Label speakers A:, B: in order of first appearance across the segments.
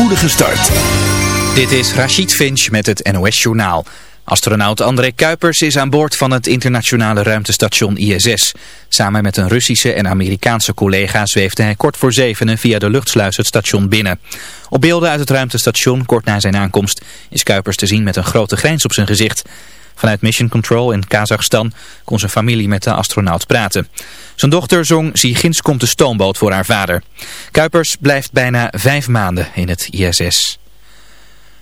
A: spoedige start.
B: Dit is Rachid Finch met het NOS Journaal. Astronaut André Kuipers is aan boord van het internationale ruimtestation ISS. Samen met een Russische en Amerikaanse collega zweefde hij kort voor zevenen via de luchtsluis het station binnen. Op beelden uit het ruimtestation, kort na zijn aankomst, is Kuipers te zien met een grote grijns op zijn gezicht. Vanuit Mission Control in Kazachstan kon zijn familie met de astronaut praten. Zijn dochter zong Zie ginds komt de stoomboot voor haar vader. Kuipers blijft bijna vijf maanden in het ISS.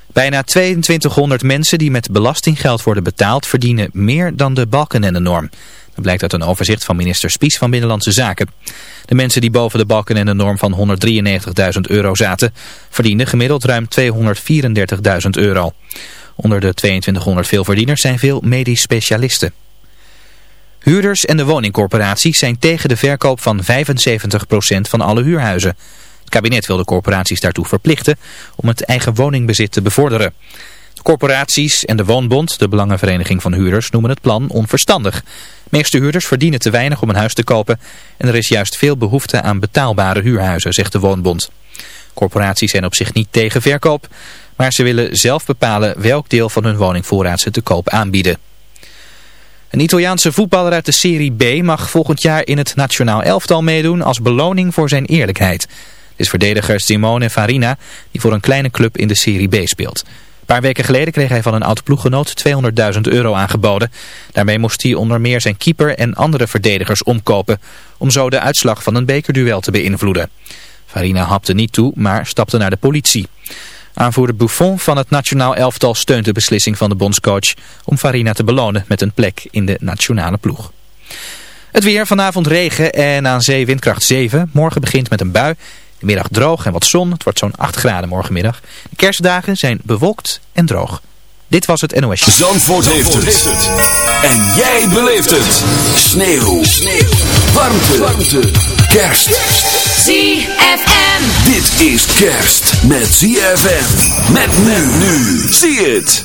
B: Bijna 2200 mensen die met belastinggeld worden betaald verdienen meer dan de balkenende-norm. Dat blijkt uit een overzicht van minister Spies van Binnenlandse Zaken. De mensen die boven de balken en de norm van 193.000 euro zaten, verdienden gemiddeld ruim 234.000 euro. Onder de 2200 veelverdieners zijn veel medisch specialisten. Huurders en de woningcorporaties zijn tegen de verkoop van 75% van alle huurhuizen. Het kabinet wil de corporaties daartoe verplichten om het eigen woningbezit te bevorderen. De corporaties en de Woonbond, de Belangenvereniging van Huurders, noemen het plan onverstandig. Meeste huurders verdienen te weinig om een huis te kopen en er is juist veel behoefte aan betaalbare huurhuizen, zegt de Woonbond. Corporaties zijn op zich niet tegen verkoop, maar ze willen zelf bepalen welk deel van hun woningvoorraad ze te koop aanbieden. Een Italiaanse voetballer uit de Serie B mag volgend jaar in het nationaal elftal meedoen als beloning voor zijn eerlijkheid. Het is verdediger Simone Farina die voor een kleine club in de Serie B speelt. Een paar weken geleden kreeg hij van een oud ploeggenoot 200.000 euro aangeboden. Daarmee moest hij onder meer zijn keeper en andere verdedigers omkopen, om zo de uitslag van een bekerduel te beïnvloeden. Farina hapte niet toe, maar stapte naar de politie. Aanvoerder Buffon van het nationaal elftal steunt de beslissing van de bondscoach om Farina te belonen met een plek in de nationale ploeg. Het weer, vanavond regen en aan zee windkracht 7. Morgen begint met een bui. De middag droog en wat zon. Het wordt zo'n 8 graden morgenmiddag. De kerstdagen zijn bewolkt en droog. Dit was het NOS.
A: Zandvoort, Zandvoort heeft, het. En jij beleeft het. Sneeuw. Sneeuw. Warmte. Warmte. Kerst.
C: ZFM.
A: Dit is kerst met ZFM. Met men nu. Zie het.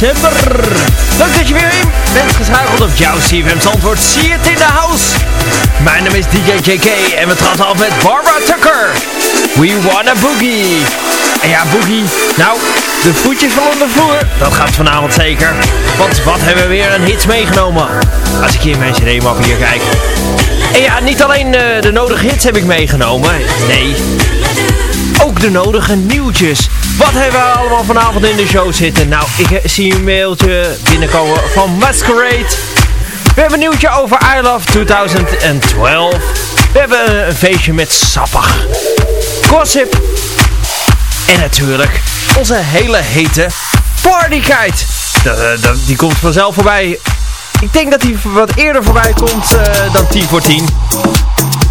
C: December. Leuk dat je weer in bent geschakeld op jouw CFM's antwoord. See it in the house. Mijn naam is DJ JK en we trappen af met Barbara Tucker. We wanna boogie. En ja, boogie. Nou, de voetjes van onder de vloer. Dat gaat vanavond zeker. Want wat hebben we weer een hits meegenomen. Als ik hier in mijn cd hier kijk. En ja, niet alleen uh, de nodige hits heb ik meegenomen. Nee. Ook de nodige nieuwtjes. Wat hebben we allemaal vanavond in de show zitten? Nou, ik zie een mailtje binnenkomen van Masquerade. We hebben een nieuwtje over I Love 2012. We hebben een feestje met Sappig. Gossip. En natuurlijk onze hele hete partykite. Die komt vanzelf voorbij. Ik denk dat hij wat eerder voorbij komt uh, dan 10 voor 10.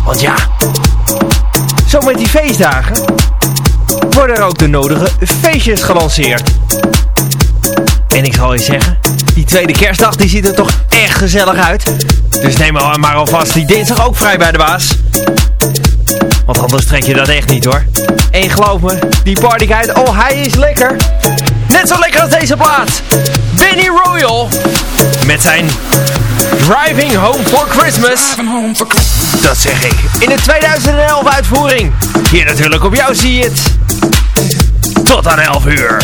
C: Want ja, zo met die feestdagen worden er ook de nodige feestjes gelanceerd. En ik zal je zeggen, die tweede kerstdag die ziet er toch echt gezellig uit. Dus neem maar alvast die dinsdag ook vrij bij de baas. Want anders trek je dat echt niet hoor. En geloof me, die partyguide, oh hij is lekker. Net zo lekker als deze plaat. Benny Royal. Met zijn Driving Home for Christmas. Dat zeg ik. In de 2011 uitvoering. Hier natuurlijk op jou zie je het. Tot aan 11 uur.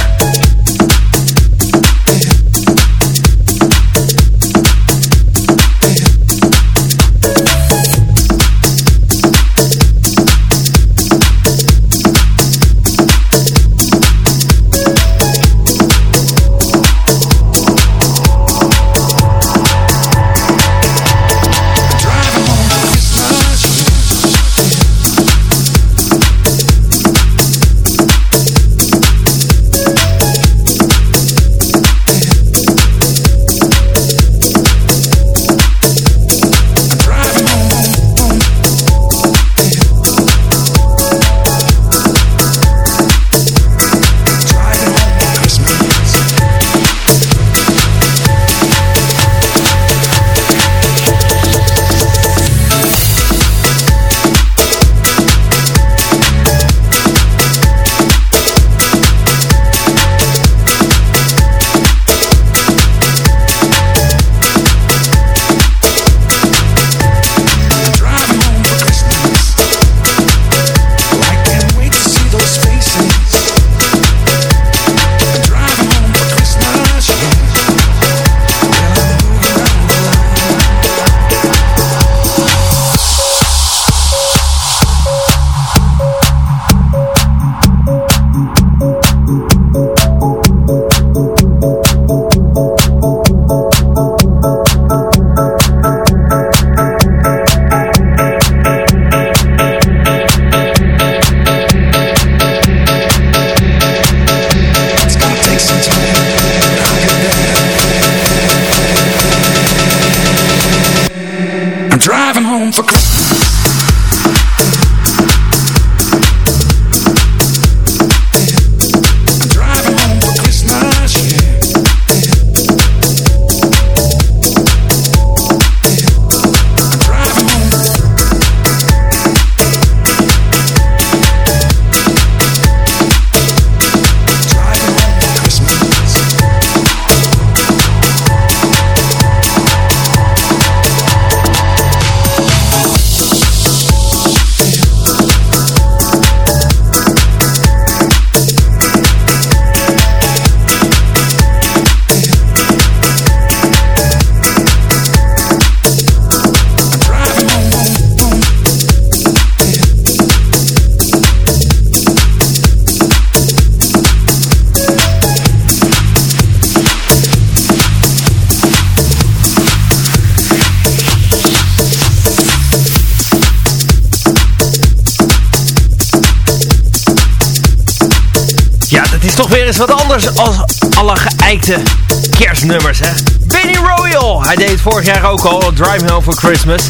C: Kerstnummers, hè? Benny Royal, hij deed vorig jaar ook al, Drive Home for Christmas.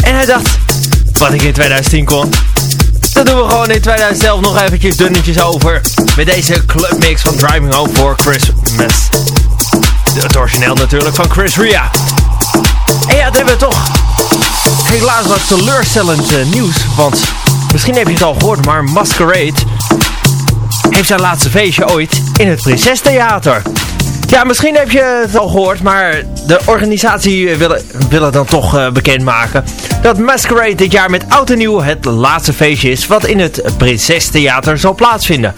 C: En hij dacht, wat ik in 2010 kon, dat doen we gewoon in 2011 nog eventjes dunnetjes over. Met deze clubmix van Driving Home for Christmas. Het origineel natuurlijk van Chris Ria. En ja, dat hebben we toch helaas wat teleurstellend uh, nieuws. Want misschien heb je het al gehoord, maar Masquerade heeft zijn laatste feestje ooit in het Prinsestheater. Ja, misschien heb je het al gehoord, maar de organisatie wil, wil het dan toch uh, bekendmaken. Dat Masquerade dit jaar met oud en nieuw het laatste feestje is wat in het Prinsestheater zal plaatsvinden.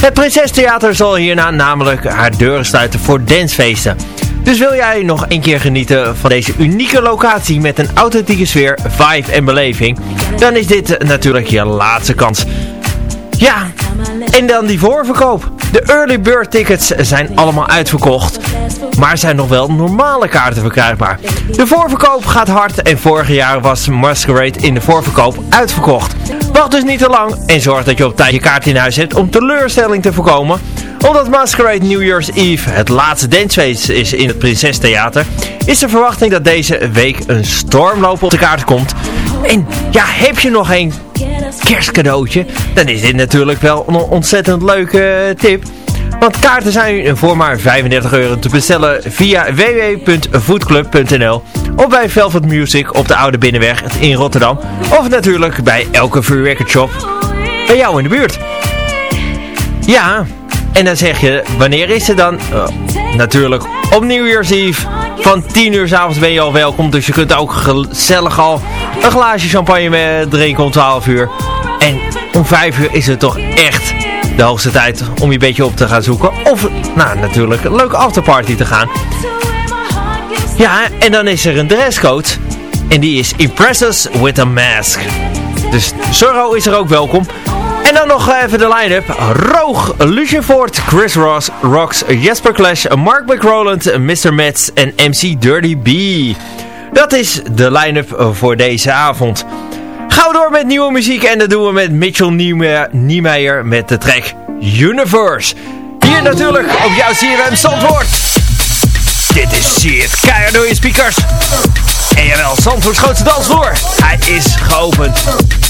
C: Het Prinsestheater zal hierna namelijk haar deuren sluiten voor dancefeesten. Dus wil jij nog een keer genieten van deze unieke locatie met een authentieke sfeer, vibe en beleving, dan is dit natuurlijk je laatste kans. Ja, en dan die voorverkoop. De early bird tickets zijn allemaal uitverkocht. Maar zijn nog wel normale kaarten verkrijgbaar. De voorverkoop gaat hard en vorig jaar was Masquerade in de voorverkoop uitverkocht. Wacht dus niet te lang en zorg dat je op tijd je kaart in huis hebt om teleurstelling te voorkomen. Omdat Masquerade New Year's Eve het laatste dancefeest is in het Prinses Theater, is de verwachting dat deze week een stormloop op de kaart komt. En ja, heb je nog een kerstcadeautje, dan is dit natuurlijk wel een ontzettend leuke tip. Want kaarten zijn voor maar 35 euro te bestellen via www.foodclub.nl of bij Velvet Music op de Oude Binnenweg in Rotterdam. Of natuurlijk bij elke vuurwerkershop bij jou in de buurt. Ja, en dan zeg je, wanneer is het dan? Uh, natuurlijk op New Year's Eve. Van 10 uur s avonds ben je al welkom. Dus je kunt ook gezellig al een glaasje champagne drinken om 12 uur. En om 5 uur is het toch echt de hoogste tijd om je een beetje op te gaan zoeken. Of, nou natuurlijk, een leuke afterparty te gaan. Ja, en dan is er een dresscode. En die is Impress Us With A Mask. Dus Zorro is er ook welkom. Dan nog even de line-up. Roog, Lucian Ford, Chris Ross, Rox, Jesper Clash, Mark McRoland, Mr. Metz en MC Dirty B. Dat is de line-up voor deze avond. Gauw door met nieuwe muziek en dat doen we met Mitchell Niemeyer met de track Universe. Hier natuurlijk op jouw CRM Zandvoort. Dit is See It, keihard door je speakers. En jawel, Zandvoorts grootste dansvloer. Hij is geopend.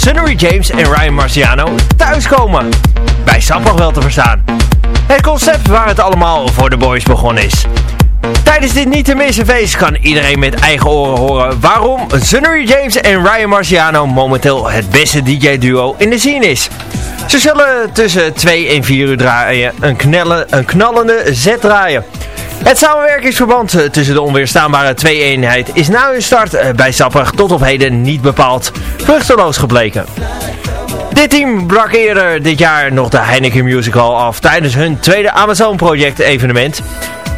C: Sunnery James en Ryan Marciano thuiskomen. Bij Sappig wel te verstaan. Het concept waar het allemaal voor de boys begonnen is. Tijdens dit niet te missen feest kan iedereen met eigen oren horen waarom Sunnery James en Ryan Marciano momenteel het beste DJ-duo in de scene is. Ze zullen tussen 2 en 4 uur draaien, een, knellen, een knallende zet draaien. Het samenwerkingsverband eh, tussen de onweerstaanbare twee-eenheid is na hun start eh, bij Sappig tot op heden niet bepaald vruchteloos gebleken. Dit team brak eerder dit jaar nog de Heineken Musical af tijdens hun tweede Amazon Project evenement.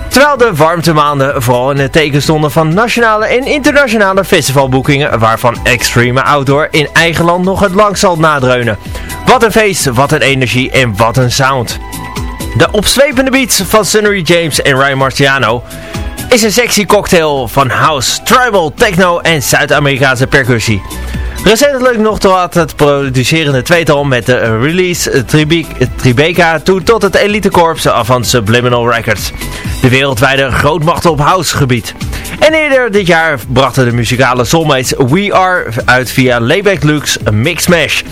C: Terwijl de warmtemaanden vooral in het teken stonden van nationale en internationale festivalboekingen, waarvan Extreme Outdoor in eigen land nog het lang zal nadreunen. Wat een feest, wat een energie en wat een sound. De opzwepende beats van Sunnery James en Ryan Marciano is een sexy cocktail van house, tribal, techno en Zuid-Amerikaanse percussie. Recentelijk nog tot het producerende tweetal met de release Tribeca toe tot het elitekorps van Subliminal Records. De wereldwijde grootmacht op housegebied. En eerder dit jaar brachten de muzikale soulmates We Are uit via Layback Luke's Mix Mash.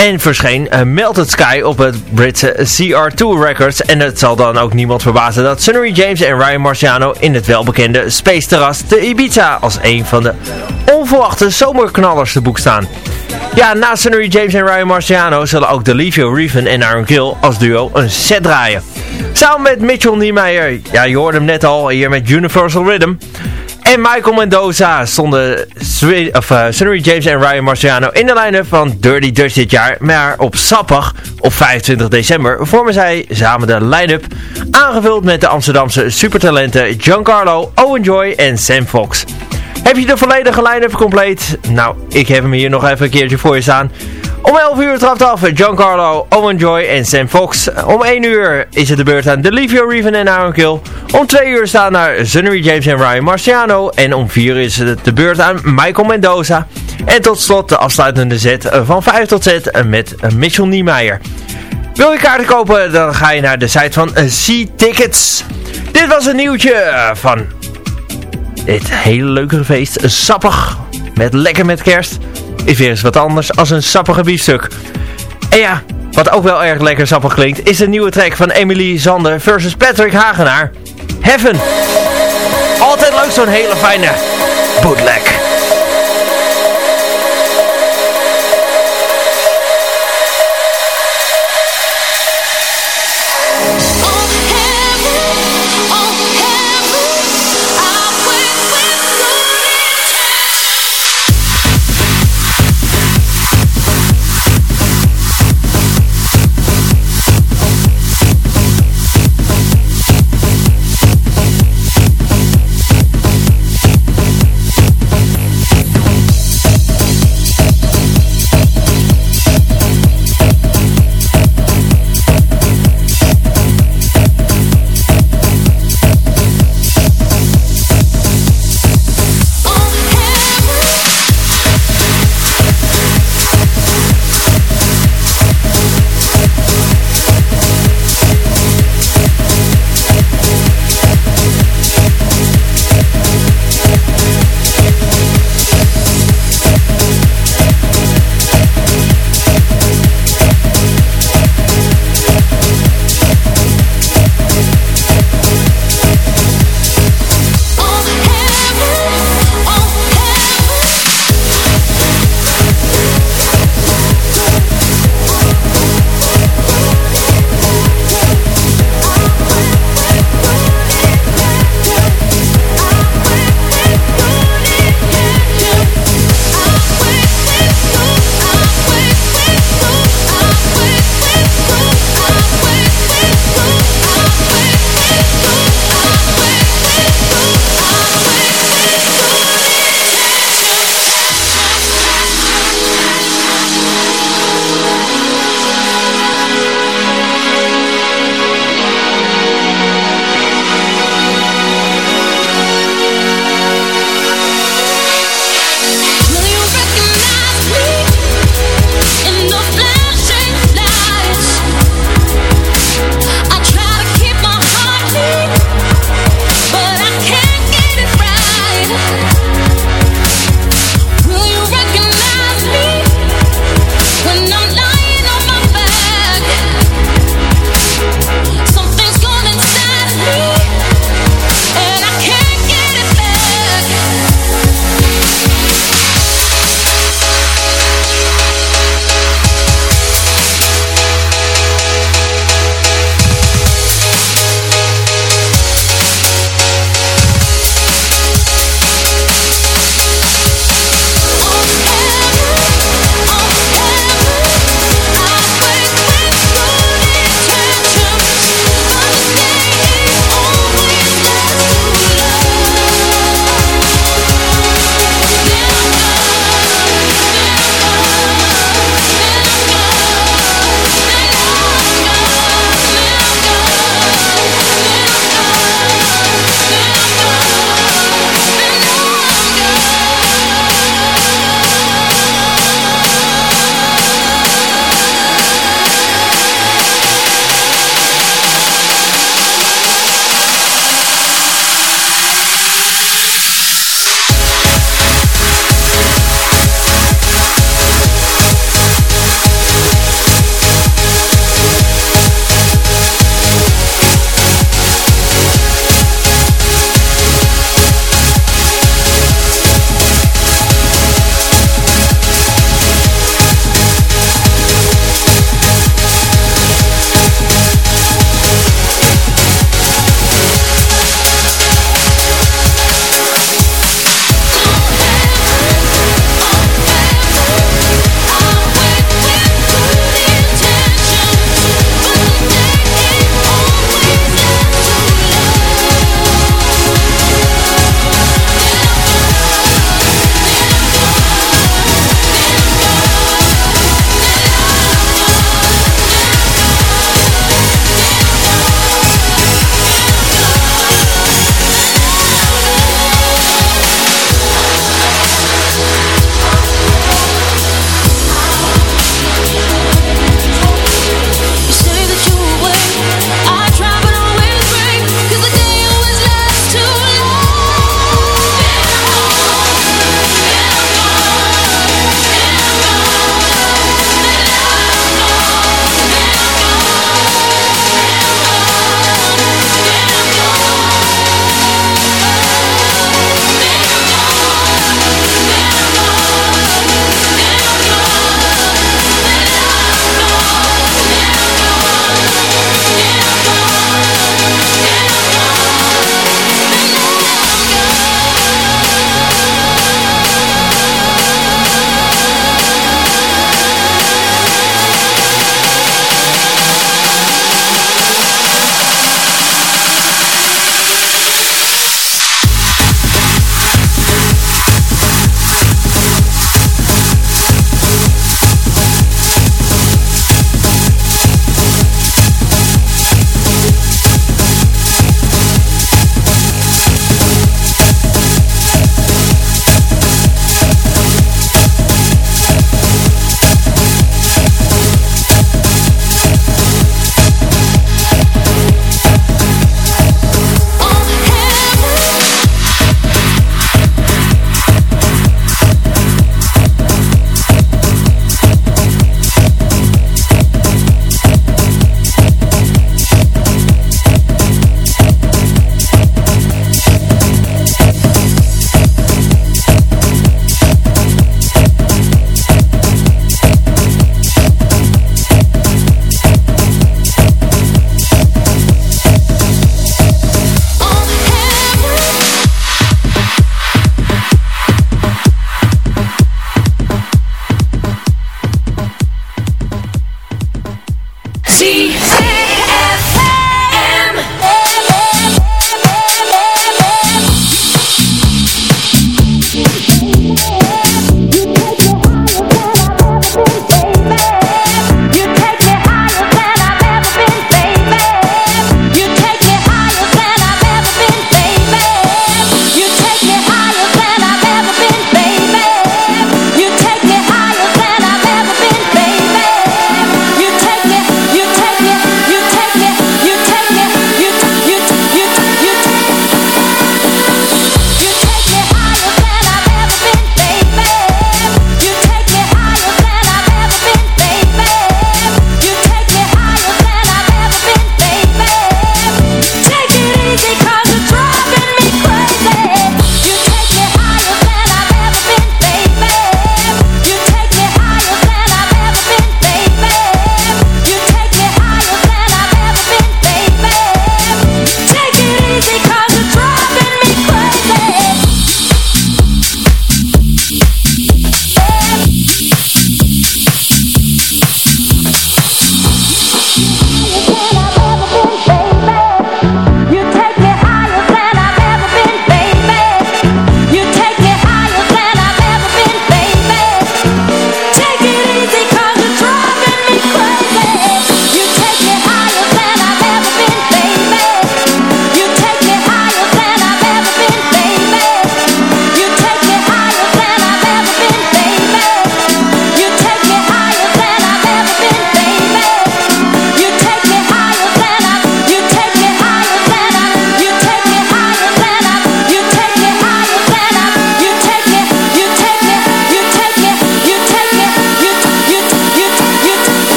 C: En verscheen uh, Melted Sky op het Britse CR2 Records. En het zal dan ook niemand verbazen dat Sunnery James en Ryan Marciano in het welbekende Space Terras te Ibiza als een van de onverwachte zomerknallers te boek staan. Ja, na Sunnery James en Ryan Marciano zullen ook Delivio Reven en Aaron Gill als duo een set draaien. Samen met Mitchell Niemeyer, ja je hoorde hem net al hier met Universal Rhythm. En Michael Mendoza stonden of, uh, Sunnery James en Ryan Marciano in de line-up van Dirty Dutch dit jaar. Maar op Sappig, op 25 december, vormen zij samen de line-up. Aangevuld met de Amsterdamse supertalenten Giancarlo, Owen Joy en Sam Fox. Heb je de volledige line-up compleet? Nou, ik heb hem hier nog even een keertje voor je staan. Om 11 uur trapt af Giancarlo, Owen Joy en Sam Fox. Om 1 uur is het de beurt aan Delivio Reven en Aaron Kill. Om 2 uur staan naar Sunnery James en Ryan Marciano. En om 4 uur is het de beurt aan Michael Mendoza. En tot slot de afsluitende set van 5 tot Z met Mitchell Niemeyer. Wil je kaarten kopen, dan ga je naar de site van C-Tickets. Dit was een nieuwtje van dit hele leuke feest. Sappig, met lekker met kerst is weer eens wat anders als een sappige biefstuk. En ja, wat ook wel erg lekker sappig klinkt, is de nieuwe track van Emily Zander versus Patrick Hagenaar. Heaven. Altijd leuk zo'n hele fijne bootleg.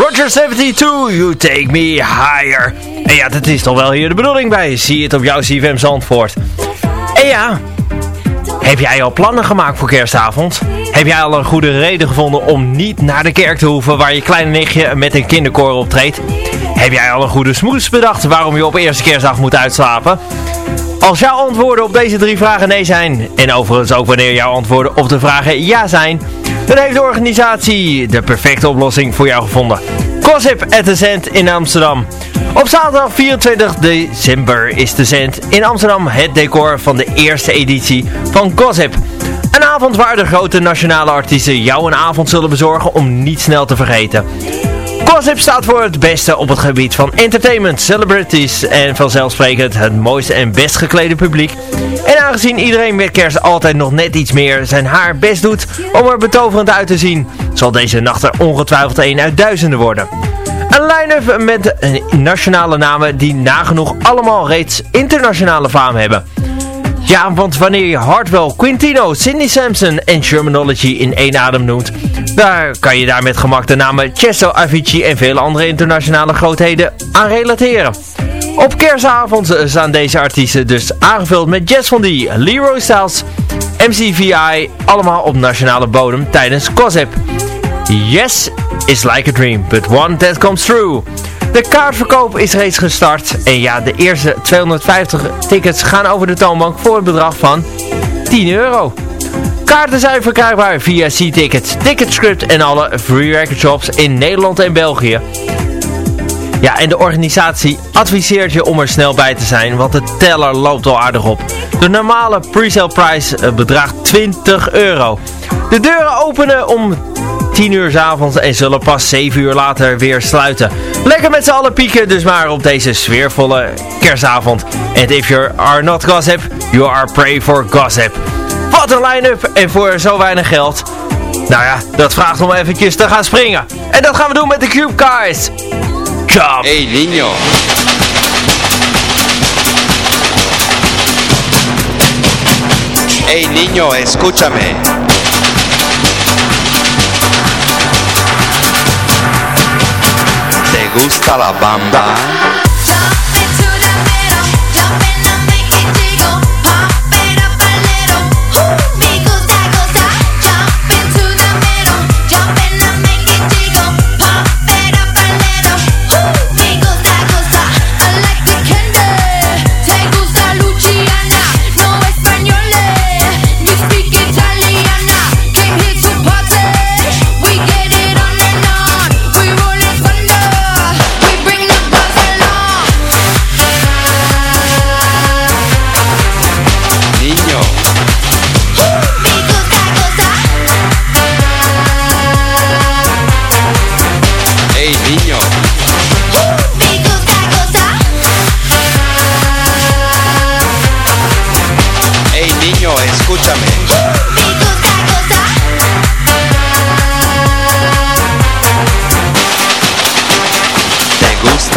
C: Roger 72, You Take Me Higher. En ja, dat is toch wel hier de bedoeling bij. Zie het op jouw CFM Zandvoort. En ja, heb jij al plannen gemaakt voor kerstavond? Heb jij al een goede reden gevonden om niet naar de kerk te hoeven waar je kleine nichtje met een kinderkoor optreedt? Heb jij al een goede smoes bedacht waarom je op eerste kerstdag moet uitslapen? Als jouw antwoorden op deze drie vragen nee zijn, en overigens ook wanneer jouw antwoorden op de vragen ja zijn, dan heeft de organisatie de perfecte oplossing voor jou gevonden. Gossip at the Zend in Amsterdam. Op zaterdag 24 december is de Zend in Amsterdam het decor van de eerste editie van Gossip. Een avond waar de grote nationale artiesten jou een avond zullen bezorgen om niet snel te vergeten. Gossip staat voor het beste op het gebied van entertainment, celebrities en vanzelfsprekend het mooiste en best geklede publiek. En aangezien iedereen met kerst altijd nog net iets meer zijn haar best doet om er betoverend uit te zien, zal deze nacht er ongetwijfeld een uit duizenden worden. Een line-up met nationale namen die nagenoeg allemaal reeds internationale faam hebben. Ja, want wanneer je Hardwell, Quintino, Cindy Sampson en Shermanology in één adem noemt, daar kan je daar met gemak de namen Chesto, Avicii en vele andere internationale grootheden aan relateren. Op kerstavond staan deze artiesten dus aangevuld met Jess von D, Leroy Styles, MCVI, allemaal op nationale bodem tijdens COSEP. Yes is like a dream, but one that comes true. De kaartverkoop is reeds gestart. En ja, de eerste 250 tickets gaan over de toonbank voor het bedrag van 10 euro. Kaarten zijn verkrijgbaar via C-Tickets, Ticketscript en alle free record shops in Nederland en België. Ja, en de organisatie adviseert je om er snel bij te zijn, want de teller loopt al aardig op. De normale pre-sale prijs eh, bedraagt 20 euro. De deuren openen om 10 uur s avonds en zullen pas 7 uur later weer sluiten. Lekker met z'n allen pieken dus maar op deze sfeervolle kerstavond. And if you are not gossip, you are prey for gossip. Wat een line-up en voor zo weinig geld. Nou ja, dat vraagt om eventjes te gaan springen. En dat gaan we doen met de Cube Guys. Jump!
D: Hey niño. Hey niño, escúchame. Gusta la bamba?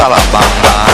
D: La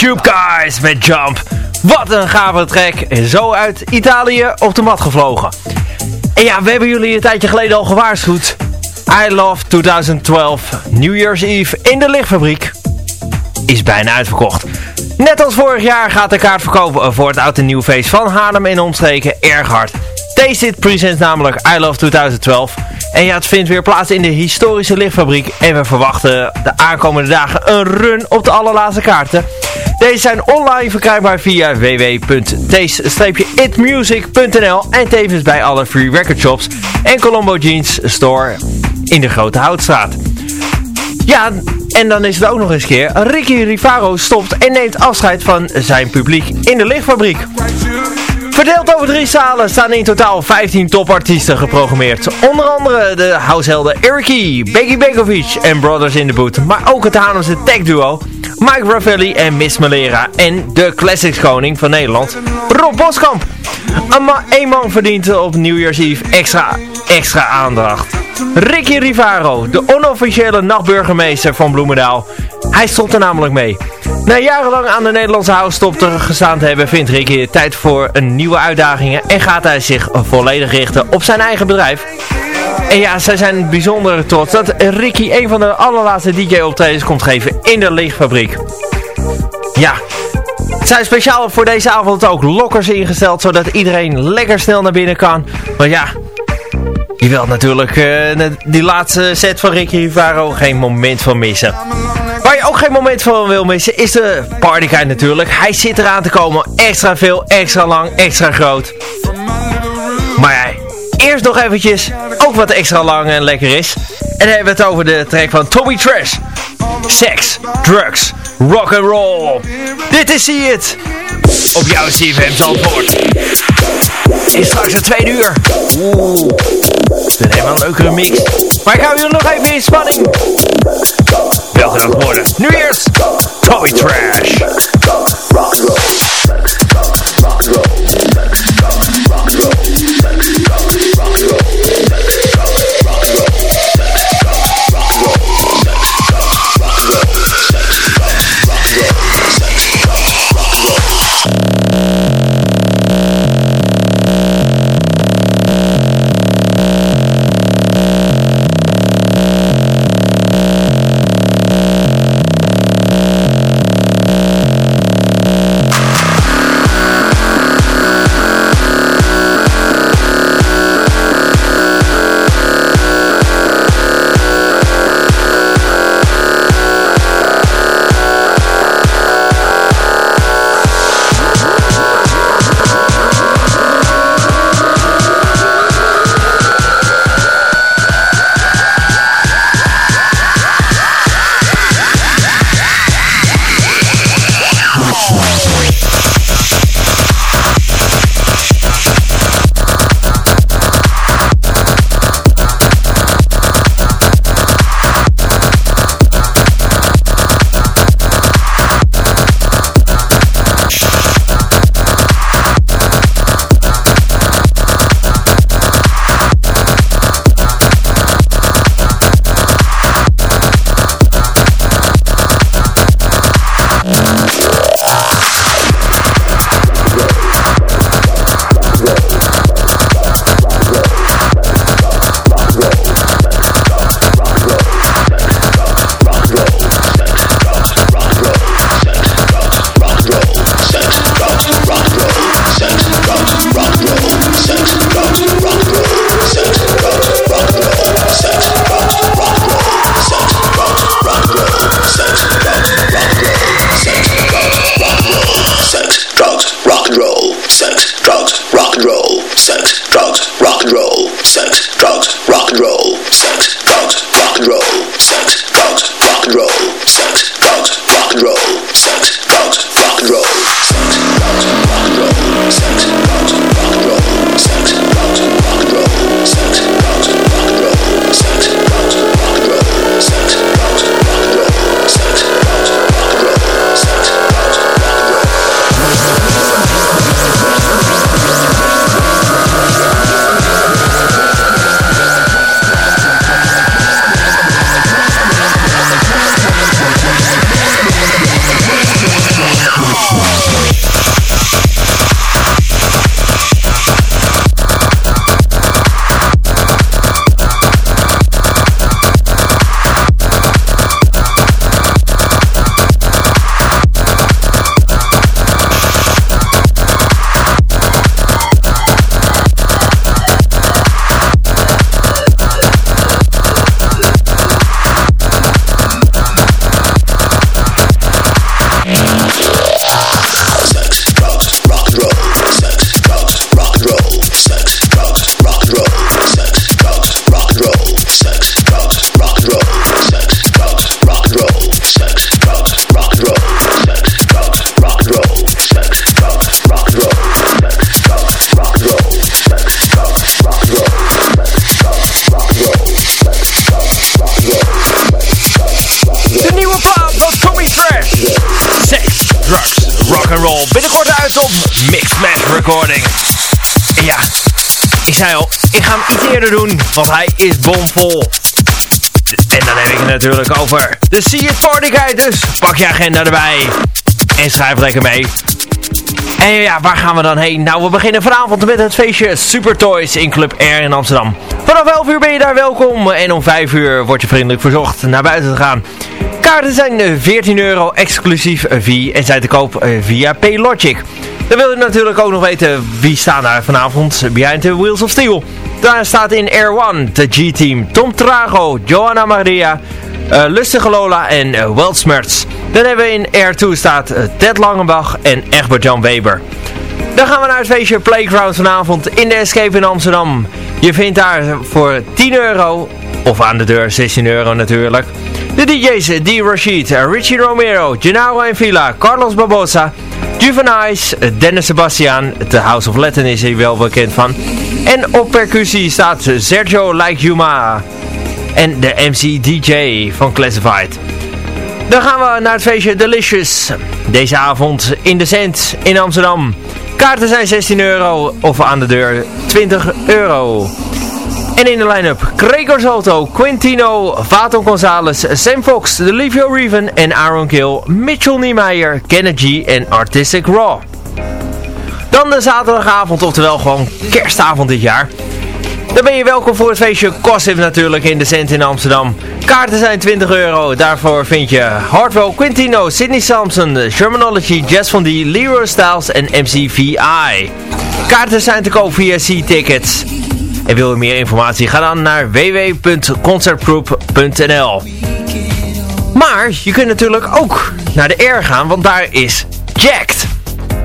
C: Cube Guys met Jump. Wat een gave track. Zo uit Italië op de mat gevlogen. En ja, we hebben jullie een tijdje geleden al gewaarschuwd. I Love 2012 New Year's Eve in de lichtfabriek is bijna uitverkocht. Net als vorig jaar gaat de kaartverkoop voor het oud en nieuw feest van Haarlem in omstreken erg hard. Taste It presents namelijk I Love 2012. En ja, het vindt weer plaats in de historische lichtfabriek. En we verwachten de aankomende dagen een run op de allerlaatste kaarten. Deze zijn online verkrijgbaar via www.taste-itmusic.nl en tevens bij alle free record shops en Colombo Jeans Store in de Grote Houtstraat. Ja, en dan is het ook nog eens keer, Ricky Rivaro stopt en neemt afscheid van zijn publiek in de lichtfabriek. Verdeeld over drie zalen staan in totaal 15 topartiesten geprogrammeerd. Onder andere de househelden Eric Becky Begovic en Brothers in the Boot. Maar ook het Haarlemse tech duo Mike Ravelli en Miss Malera. En de classics koning van Nederland, Rob Boskamp. Een, man verdient op New Eve extra, extra aandacht. Ricky Rivaro, de onofficiële nachtburgemeester van Bloemendaal. Hij stopt er namelijk mee. Na jarenlang aan de Nederlandse house gestaan te hebben, vindt Ricky tijd voor een nieuwe uitdagingen en gaat hij zich volledig richten op zijn eigen bedrijf. En ja, zij zijn bijzonder trots dat Ricky een van de allerlaatste DJ-optredens komt geven in de lichtfabriek. Ja, zijn speciaal voor deze avond ook lokkers ingesteld, zodat iedereen lekker snel naar binnen kan. Maar ja, je wilt natuurlijk uh, die laatste set van Ricky Rivaro geen moment van missen. Waar je ook geen moment van wil missen is de partyguide natuurlijk. Hij zit eraan te komen. Extra veel, extra lang, extra groot. Maar eerst nog eventjes ook wat extra lang en lekker is. En dan hebben we het over de track van Tommy Trash. Sex, drugs, rock and roll. Dit is See It. Op jouw CFM antwoord. Is straks een tweede uur. Dat is helemaal een leukere mix. Maar ik hou jullie nog even in spanning. Welke dat worden. Nu eerst Tommy Trash. En ja, ik zei al, ik ga hem iets eerder doen, want hij is bomvol. En dan heb ik het natuurlijk over de See It Party Guide, dus pak je agenda erbij. En schrijf lekker mee. En ja, waar gaan we dan heen? Nou, we beginnen vanavond met het feestje Super Toys in Club R in Amsterdam. Vanaf 11 uur ben je daar welkom en om 5 uur word je vriendelijk verzocht naar buiten te gaan. Kaarten zijn 14 euro exclusief V en zijn te koop via Paylogic. Dan wil je natuurlijk ook nog weten wie staan daar vanavond behind the Wheels of Steel. Daar staat in Air One de G-Team, Tom Trago, Johanna Maria, uh, Lustige Lola en uh, eh. Dan hebben we in Air 2 staat Ted Langenbach en Egbert Jan Weber. Dan gaan we naar het feestje Playground vanavond in de Escape in Amsterdam. Je vindt daar voor 10 euro, of aan de deur 16 euro natuurlijk, de DJ's D. Rashid, Richie Romero, Gennaro en Villa, Carlos Barbosa, Juvenice, Dennis Sebastian, The House of Latin is hij wel bekend van. En op percussie staat Sergio Like Yuma en de MC DJ van Classified. Dan gaan we naar het feestje Delicious. Deze avond in de Cent in Amsterdam. Kaarten zijn 16 euro of aan de deur 20 euro. En in de line-up Gregor Quintino, Vato Gonzalez, Sam Fox, Delivio Reven en Aaron Kill, Mitchell Niemeyer, Kennedy en Artistic Raw. Dan de zaterdagavond, oftewel gewoon kerstavond dit jaar. Dan ben je welkom voor het feestje Cossim natuurlijk in de Cent in Amsterdam. Kaarten zijn 20 euro. Daarvoor vind je Hardwell, Quintino, Sidney Sampson, Shermanology, Jess van D, Leroy Styles en MCVI. Kaarten zijn te koop via C-Tickets. En wil je meer informatie? Ga dan naar www.concertgroup.nl Maar je kunt natuurlijk ook naar de Air gaan, want daar is Jacked.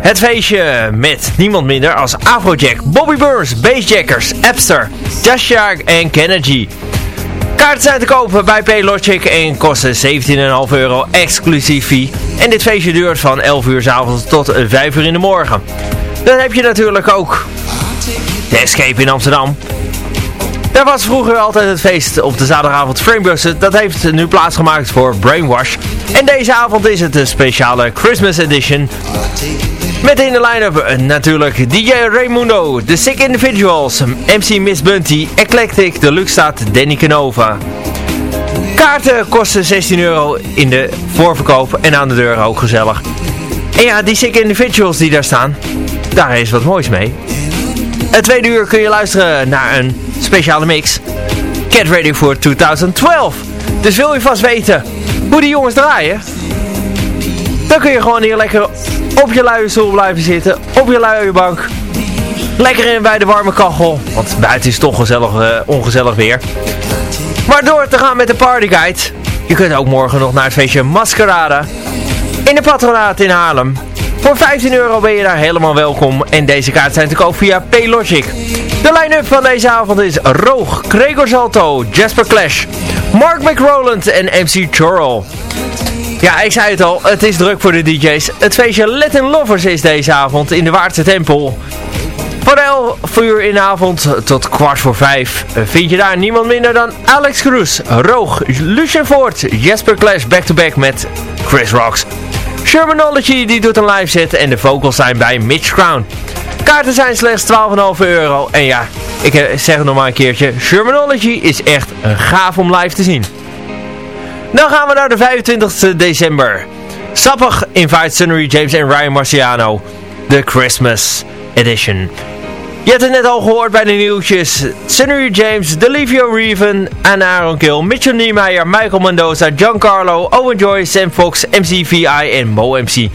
C: Het feestje met niemand minder als Afrojack, Bobby Burns, Bassjackers, Epster, Josh en Kennedy. Kaarten zijn te kopen bij Paylogic en kosten 17,5 euro exclusief fee. En dit feestje duurt van 11 uur s avonds tot 5 uur in de morgen. Dan heb je natuurlijk ook de Escape in Amsterdam. Daar was vroeger altijd het feest op de zaterdagavond Framebussen. Dat heeft nu plaatsgemaakt voor Brainwash. En deze avond is het de speciale Christmas Edition. Met in de line-up natuurlijk DJ Raimundo, The Sick Individuals, MC Miss Bunty, Eclectic, Deluxe staat Danny Canova. Kaarten kosten 16 euro in de voorverkoop en aan de deur ook gezellig. En ja, die Sick Individuals die daar staan, daar is wat moois mee. Het tweede uur kun je luisteren naar een speciale mix. Get ready for 2012. Dus wil je vast weten hoe die jongens draaien? Dan kun je gewoon hier lekker op je luie stoel blijven zitten. Op je luie bank. Lekker in bij de warme kachel. Want buiten is toch gezellig, uh, ongezellig weer. Maar door te gaan met de partyguide. Je kunt ook morgen nog naar het feestje Maskerade. In de patronaat in Haarlem. Voor 15 euro ben je daar helemaal welkom. En deze kaarten zijn te koop via Paylogic. De line-up van deze avond is Roog, Gregor Salto, Jasper Clash, Mark McRoland en MC Chorrel. Ja, ik zei het al, het is druk voor de DJ's. Het feestje Latin Lovers is deze avond in de Waardse Tempel. Van 11 uur in de avond tot kwart voor 5 vind je daar niemand minder dan Alex Cruz, Roog, Lucien Voort, Jasper Clash back-to-back met Chris Rocks. Shermanology die doet een live set en de vocals zijn bij Mitch Crown. Kaarten zijn slechts 12,5 euro. En ja, ik eh, zeg het nog maar een keertje. Shermanology is echt een gaaf om live te zien. Dan gaan we naar de 25 december. Sappig invite Sunnery James en Ryan Marciano. De Christmas Edition. Je hebt het net al gehoord bij de nieuwtjes. Sunnery James, Delivio Reven, Anna Aaron Kill, Mitchell Niemeyer, Michael Mendoza, Giancarlo, Owen Joy, Sam Fox, MCVI en Mo MC.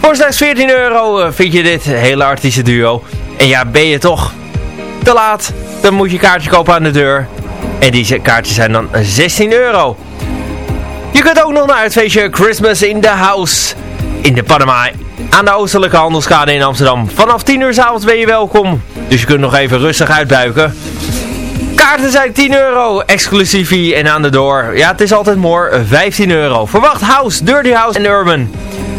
C: Voor slechts 14 euro eh, vind je dit hele artische duo. En ja, ben je toch te laat, dan moet je kaartje kopen aan de deur. En die kaartjes zijn dan 16 euro. Je kunt ook nog naar het feestje Christmas in the House in de Panama aan de Oostelijke Handelskade in Amsterdam. Vanaf 10 uur s avonds ben je welkom, dus je kunt nog even rustig uitbuiken. Kaarten zijn 10 euro, exclusief en aan de door. Ja, het is altijd mooi, 15 euro. Verwacht House, Dirty House en Urban.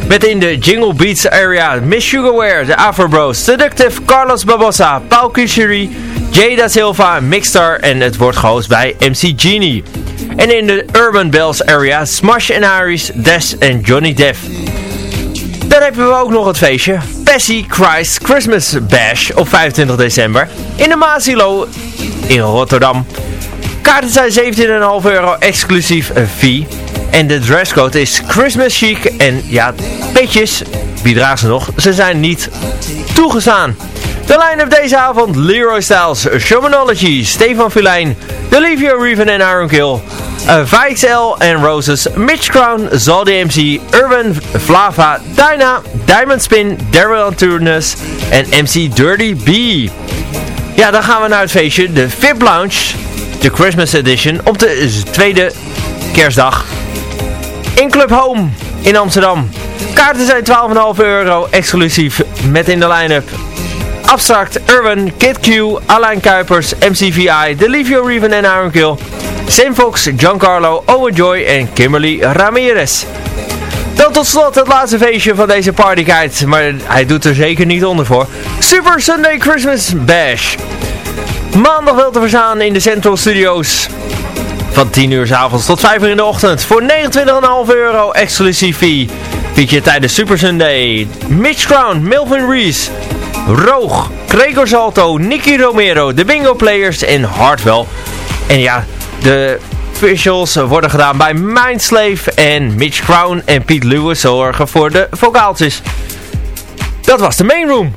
C: Met in de Jingle Beats area Miss Sugarware, de Afro Bros, Seductive, Carlos Babosa, Paul Kucheri, Jada Silva, Mixstar en het wordt gehost bij MC Genie. En in de Urban Bells area Smash Aries, Des en Johnny Depp. Dan hebben we ook nog het feestje Bessie Christ Christmas Bash op 25 december in de Maasilo in Rotterdam. Kaarten zijn 17,5 euro exclusief fee. En de dresscode is Christmas chic. En ja, petjes, wie draagt ze nog? Ze zijn niet toegestaan. De line-up deze avond, Leroy Styles, Shamanology, Stefan Filijn, Delivio Reven en Iron Kill, uh, VXL en Roses, Mitch Crown, Zaldi MC, Urban, Flava, Dyna, Diamond Spin, Daryl Anturnus en MC Dirty B. Ja, dan gaan we naar het feestje, de VIP Lounge, de Christmas Edition, op de tweede kerstdag in Club Home in Amsterdam. Kaarten zijn 12,5 euro, exclusief met in de line-up Abstract, Urban, Kid Q, Alain Kuipers, MCVI, Delivio Reven en Aaron Kill, Sam Fox, Giancarlo, Owen Joy en Kimberly Ramirez. Dan tot slot het laatste feestje van deze partyguide, maar hij doet er zeker niet onder voor. Super Sunday Christmas Bash. Maandag wel te verzaan in de Central Studios. Van 10 uur s avonds tot 5 uur in de ochtend. Voor 29,5 euro exclusief fee. Fiets je tijdens Super Sunday. Mitch Crown, Melvin Reese, Roog, Gregor Salto, Nicky Romero, de Bingo Players en Hartwell. En ja, de visuals worden gedaan bij Mindslave en Mitch Crown en Pete Lewis zorgen voor de vocaaltjes. Dat was de main room.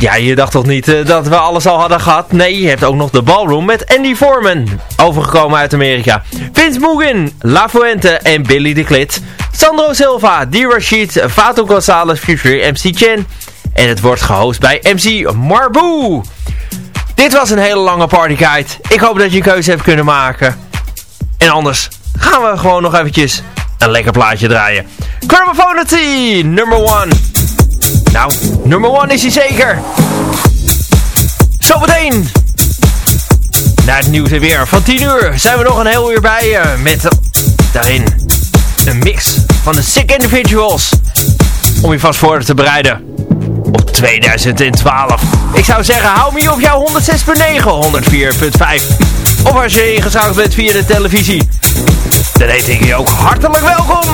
C: Ja, je dacht toch niet uh, dat we alles al hadden gehad? Nee, je hebt ook nog de ballroom met Andy Foreman, overgekomen uit Amerika. Vince Mugen, La Fuente en Billy de Klit. Sandro Silva, D. Rashid, Fatou Gonzalez, Future MC Chen. En het wordt gehost bij MC Marboe. Dit was een hele lange partyguide. Ik hoop dat je een keuze hebt kunnen maken. En anders gaan we gewoon nog eventjes een lekker plaatje draaien. Chromophonity, number one. Nou, nummer 1 is hij zeker. Zometeen. Na het nieuws en weer van 10 uur zijn we nog een heel uur bij je. Met daarin een mix van de Sick Individuals. Om je vast voor te bereiden op 2012. Ik zou zeggen, hou me op jouw 106.9, 104.5. Of als je ingeschakeld bent via de televisie. Dan heet ik je ook hartelijk welkom.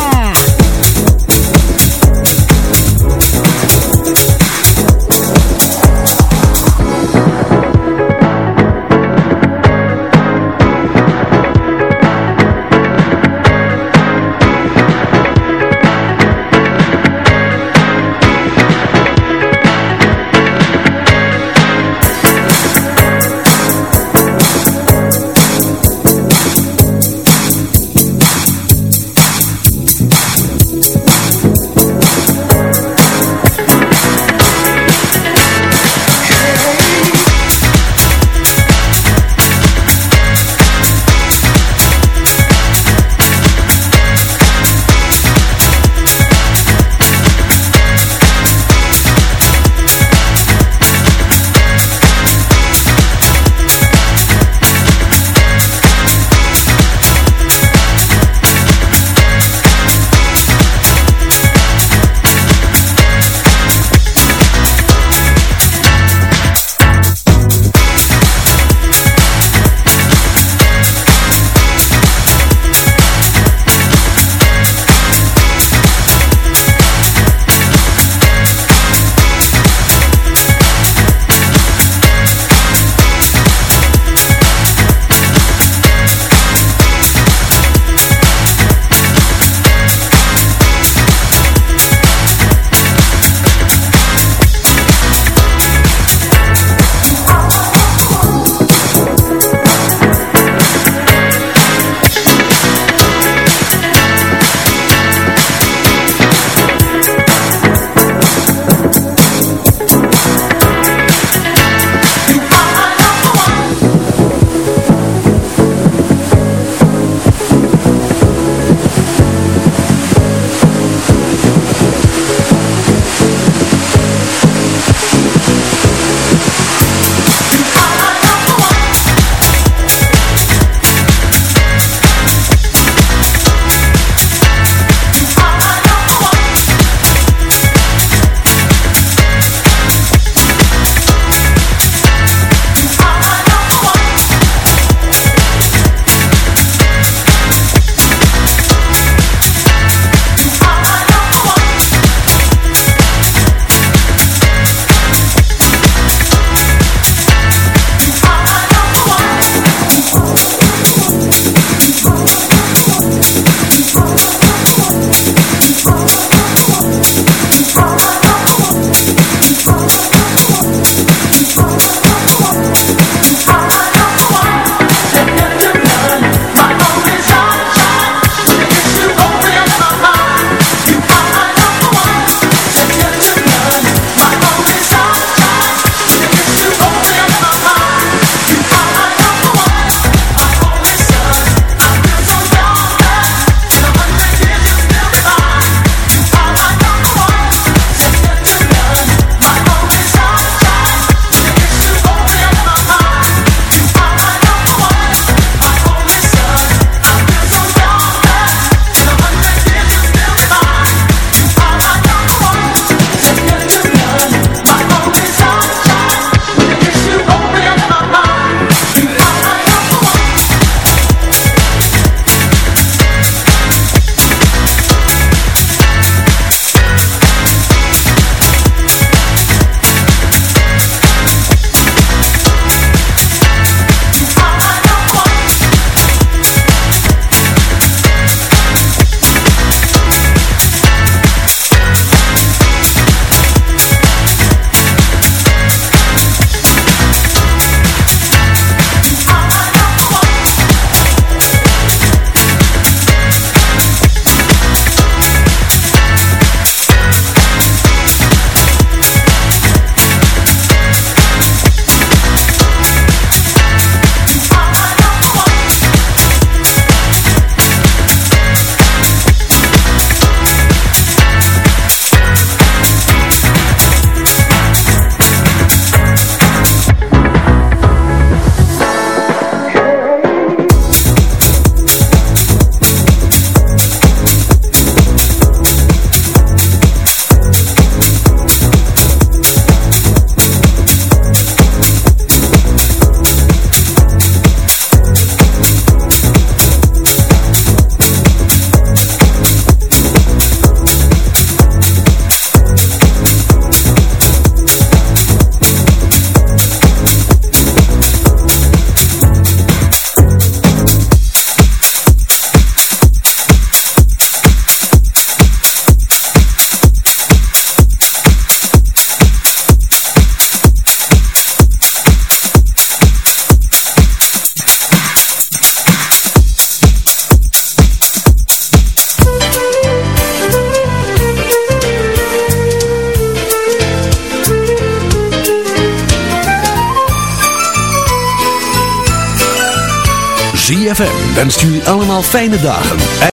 A: Fijne dagen.